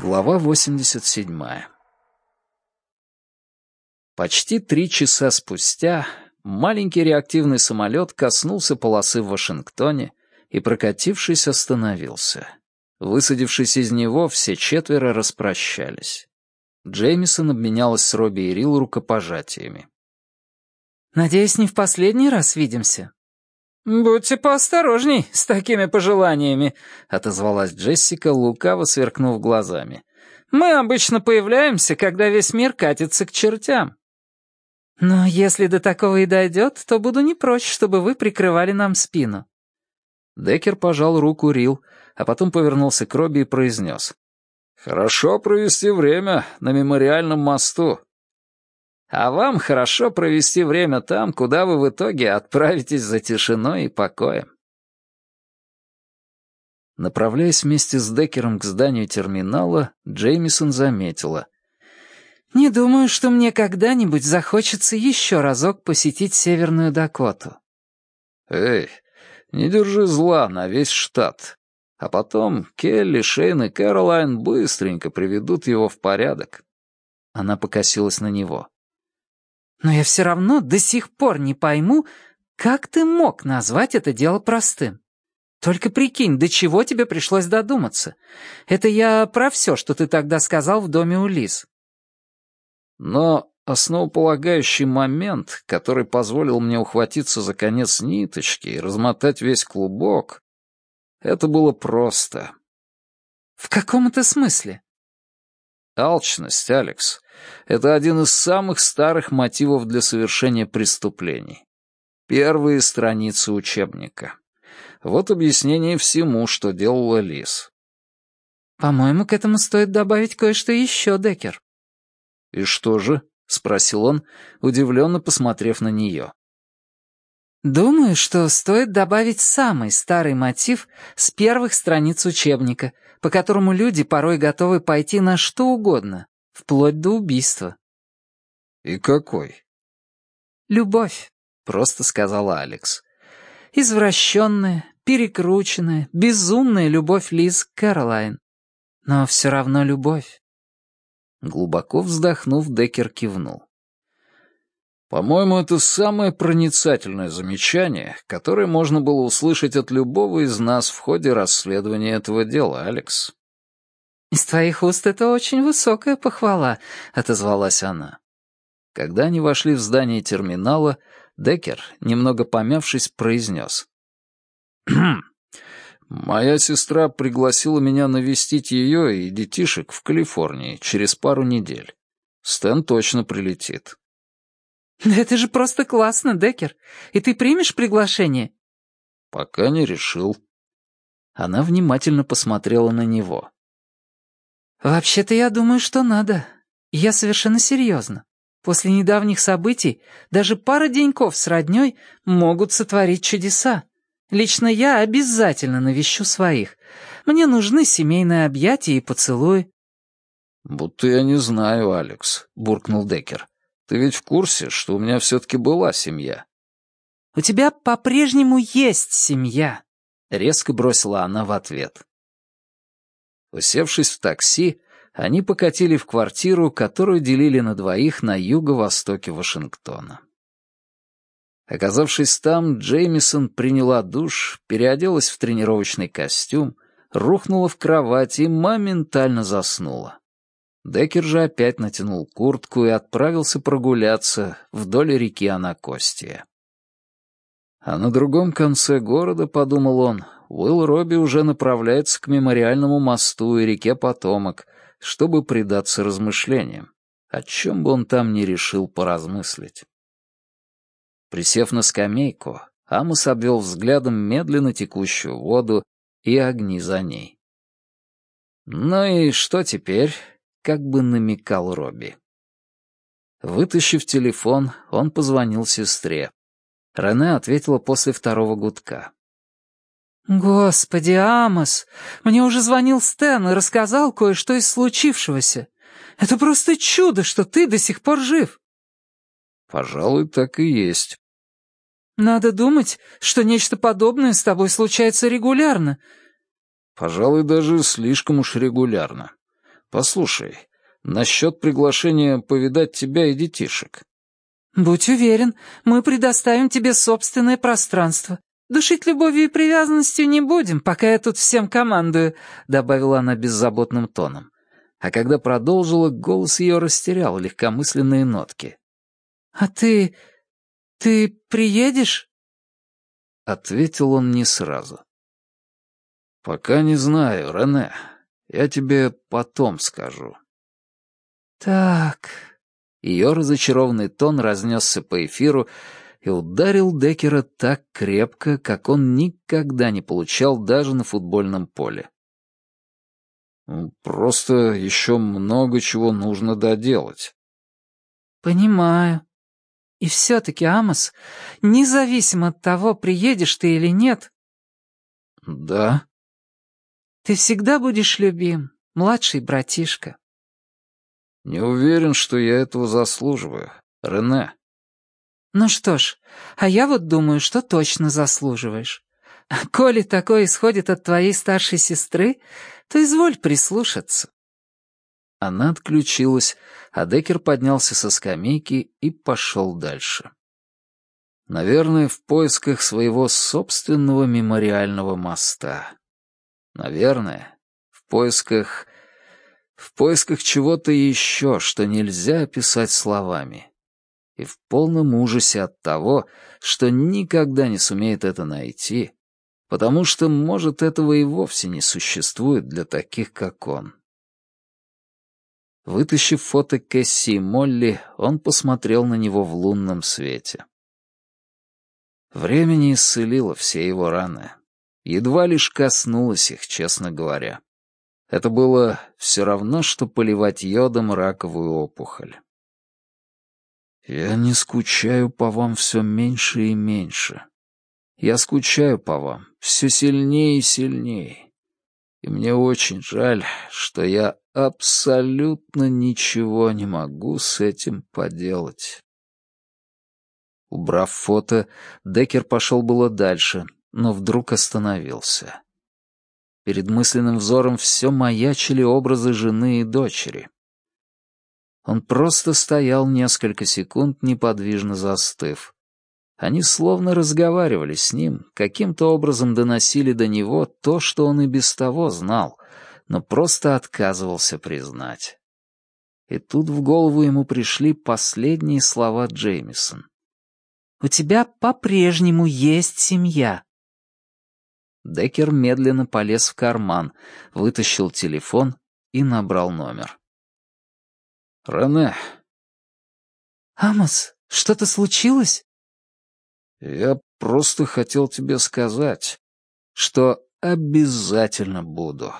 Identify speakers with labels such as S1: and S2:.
S1: Глава 87. Почти три часа спустя маленький реактивный самолет коснулся полосы в Вашингтоне и, прокатившись, остановился. Высадившись из него, все четверо распрощались. Джеймисон обменялась с Робби и Рил рукопожатиями.
S2: «Надеюсь, не в последний раз видимся?» «Будьте поосторожней с такими пожеланиями», — отозвалась Джессика, лукаво сверкнув глазами. «Мы обычно появляемся, когда весь мир катится к чертям». «Но если до такого и дойдет, то буду не прочь, чтобы вы прикрывали нам спину».
S1: Деккер пожал руку Рил, а потом повернулся к Робби и произнес. «Хорошо провести время на мемориальном мосту. А вам хорошо провести время там, куда вы в итоге отправитесь за тишиной и покоем. Направляясь вместе с Деккером к зданию терминала, Джеймисон заметила.
S2: «Не думаю, что мне когда-нибудь захочется еще разок посетить Северную Дакоту».
S1: «Эй, не держи зла на весь штат. А потом Келли, Шейн и Кэролайн быстренько приведут его в порядок». Она покосилась на него.
S2: Но я все равно до сих пор не пойму, как ты мог назвать это дело простым. Только прикинь, до чего тебе пришлось додуматься. Это я про все, что ты тогда сказал в доме у Лиз.
S1: Но основополагающий момент, который позволил мне ухватиться за конец ниточки и размотать весь клубок, это было просто.
S2: В каком это смысле?
S1: Алчность, Алекс, это один из самых старых мотивов для совершения преступлений. Первые страницы учебника. Вот объяснение всему, что делала Лиз.
S2: «По-моему, к этому стоит добавить кое-что еще, Деккер».
S1: «И что же?» — спросил он, удивленно посмотрев на нее.
S2: «Думаю, что стоит добавить самый старый мотив с первых страниц учебника, по которому люди порой готовы пойти на что угодно, вплоть до убийства».
S1: «И какой?»
S2: «Любовь», — просто сказала Алекс. «Извращенная, перекрученная, безумная любовь Лиз Кэролайн. Но все равно любовь».
S1: Глубоко вздохнув, Деккер кивнул. По-моему, это самое проницательное замечание, которое можно было услышать от любого из нас в ходе расследования этого дела, Алекс.
S2: «Из твоих уст это очень высокая похвала», — отозвалась она.
S1: Когда они вошли в здание терминала, Деккер, немного помявшись, произнес. «Моя сестра пригласила меня навестить ее и детишек в Калифорнии через пару недель. Стэн точно прилетит.
S2: «Да это же просто классно, Деккер. И ты примешь приглашение?»
S1: «Пока не решил». Она внимательно посмотрела на него.
S2: «Вообще-то я думаю, что надо. Я совершенно серьезно. После недавних событий даже пара деньков с роднёй могут сотворить чудеса. Лично я обязательно навещу своих. Мне нужны семейные объятия и поцелуи».
S1: «Будто я не знаю, Алекс», — буркнул Деккер. Ты ведь в курсе, что у меня все-таки была семья?»
S2: «У тебя по-прежнему есть семья», — резко бросила она в ответ.
S1: Усевшись в такси, они покатили в квартиру, которую делили на двоих на юго-востоке Вашингтона. Оказавшись там, Джеймисон приняла душ, переоделась в тренировочный костюм, рухнула в кровать и моментально заснула. Деккер же опять натянул куртку и отправился прогуляться вдоль реки Анакостия. А на другом конце города, подумал он, Уилл Робби уже направляется к мемориальному мосту и реке Потомок, чтобы предаться размышлениям, о чем бы он там ни решил поразмыслить. Присев на скамейку, Амос обвел взглядом медленно текущую воду и огни за ней. «Ну и что теперь?» Как бы намекал Робби. Вытащив телефон, он позвонил сестре. Рене ответила после второго гудка.
S2: «Господи, Амос, мне уже звонил Стэн и рассказал кое-что из случившегося. Это просто чудо, что ты до сих пор жив».
S1: «Пожалуй, так и есть».
S2: «Надо думать, что нечто подобное с тобой случается регулярно».
S1: «Пожалуй, даже слишком уж регулярно. Послушай, насчет приглашения повидать тебя и детишек».
S2: «Будь уверен, мы предоставим тебе собственное пространство. Душить любовью и привязанностью не будем, пока я тут всем командую», — добавила она беззаботным тоном. А когда продолжила, голос ее растерял легкомысленные нотки. «А ты... ты приедешь?»
S1: Ответил он не сразу. «Пока не знаю, Рене. Я тебе потом скажу».
S2: «Так...»
S1: Ее разочарованный тон разнесся по эфиру и ударил Деккера так крепко, как он никогда не получал даже на футбольном поле. «Просто еще много чего нужно доделать».
S2: «Понимаю. И все-таки, Амос, независимо от того, приедешь ты или нет...»
S1: «Да»,
S2: ты всегда будешь любим, младший братишка.
S1: Не уверен, что я этого заслуживаю, Рене.
S2: Ну что ж, а я вот думаю, что точно заслуживаешь. Коли такое исходит от твоей старшей сестры, то изволь прислушаться.
S1: Она отключилась, а Деккер поднялся со скамейки и пошел дальше. Наверное, в поисках своего собственного мемориального моста. Наверное, в поисках... В поисках чего-то еще, что нельзя описать словами. И в полном ужасе от того, что никогда не сумеет это найти, потому что, может, этого и вовсе не существует для таких, как он. Вытащив фото Кэсси и Молли, он посмотрел на него в лунном свете. Время не исцелило все его раны едва лишь коснулась их, честно говоря. Это было все равно, что поливать йодом раковую опухоль. «Я не скучаю по вам все меньше и меньше. Я скучаю по вам все сильнее и сильнее. И мне очень жаль, что я абсолютно ничего не могу с этим поделать». Убрав фото, Деккер пошел было дальше, но вдруг остановился. Перед мысленным взором все маячили образы жены и дочери. Он просто стоял несколько секунд, неподвижно застыв. Они словно разговаривали с ним, каким-то образом доносили до него то, что он и без того знал, но просто отказывался признать. И тут в голову ему пришли последние слова Джеймисон. «У тебя по-прежнему есть семья», Деккер медленно полез в карман, вытащил телефон и набрал номер. «Рене».
S2: «Амос, что-то случилось?»
S1: «Я просто хотел тебе сказать, что обязательно буду».